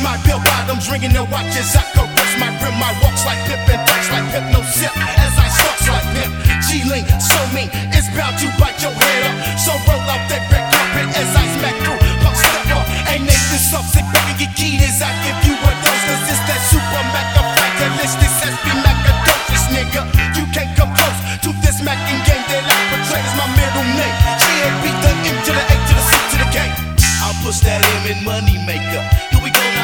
my bill bottoms ringing the watches. I caress my rim, my walks like pip and talks like pip. No sip as I stalks like pip. G-Link, so mean, it's bound to bite your head up. So roll out that red carpet as I smack through. Punk step up, ain't Nathan soft, sit back and get keyed as I give you a dose. Cause it's that super maca fragilistic, SB macadocious nigga. You can't come close to this macking game that I portray as my middle name. G-A-B, the M to the A to the C to the K. I'll push that M in money maker.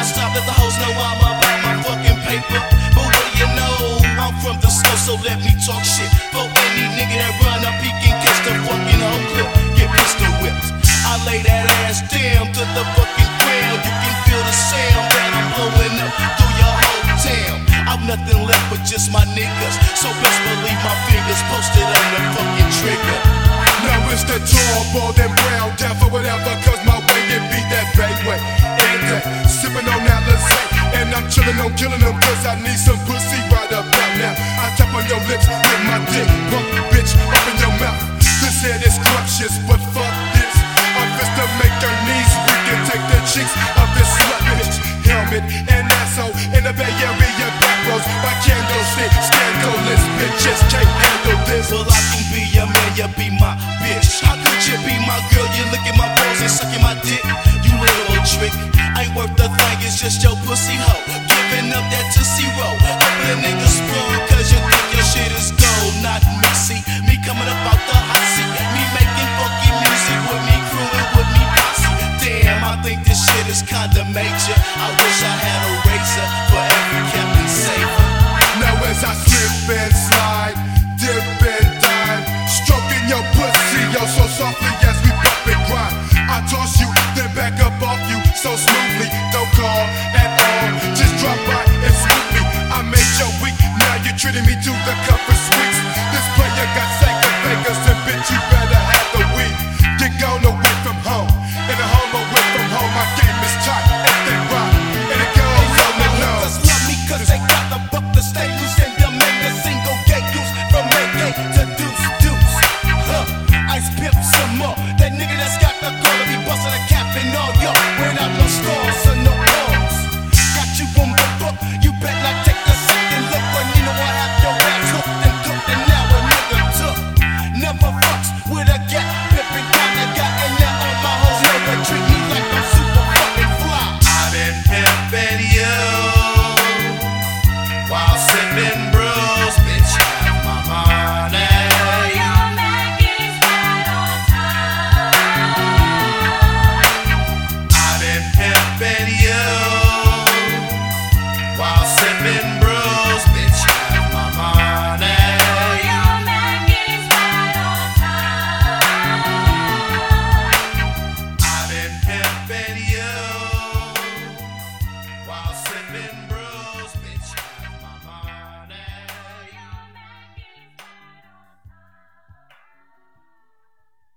Stop, let the hoes know I'm about my fucking paper. But what you know? I'm from the snow, so let me talk shit. For any nigga that run up, he can catch the fucking whole clip. Get pistol whipped. I lay that ass down to the fucking ground. You can feel the sound that I'm blowing up through your whole town. I'm nothing left but just my niggas. So best believe my fingers posted on the fucking trigger. Now it's the tall, bald and sucking my dick. You little trick. Ain't worth the thing, it's just your pussy hoe. Treating me to the comfort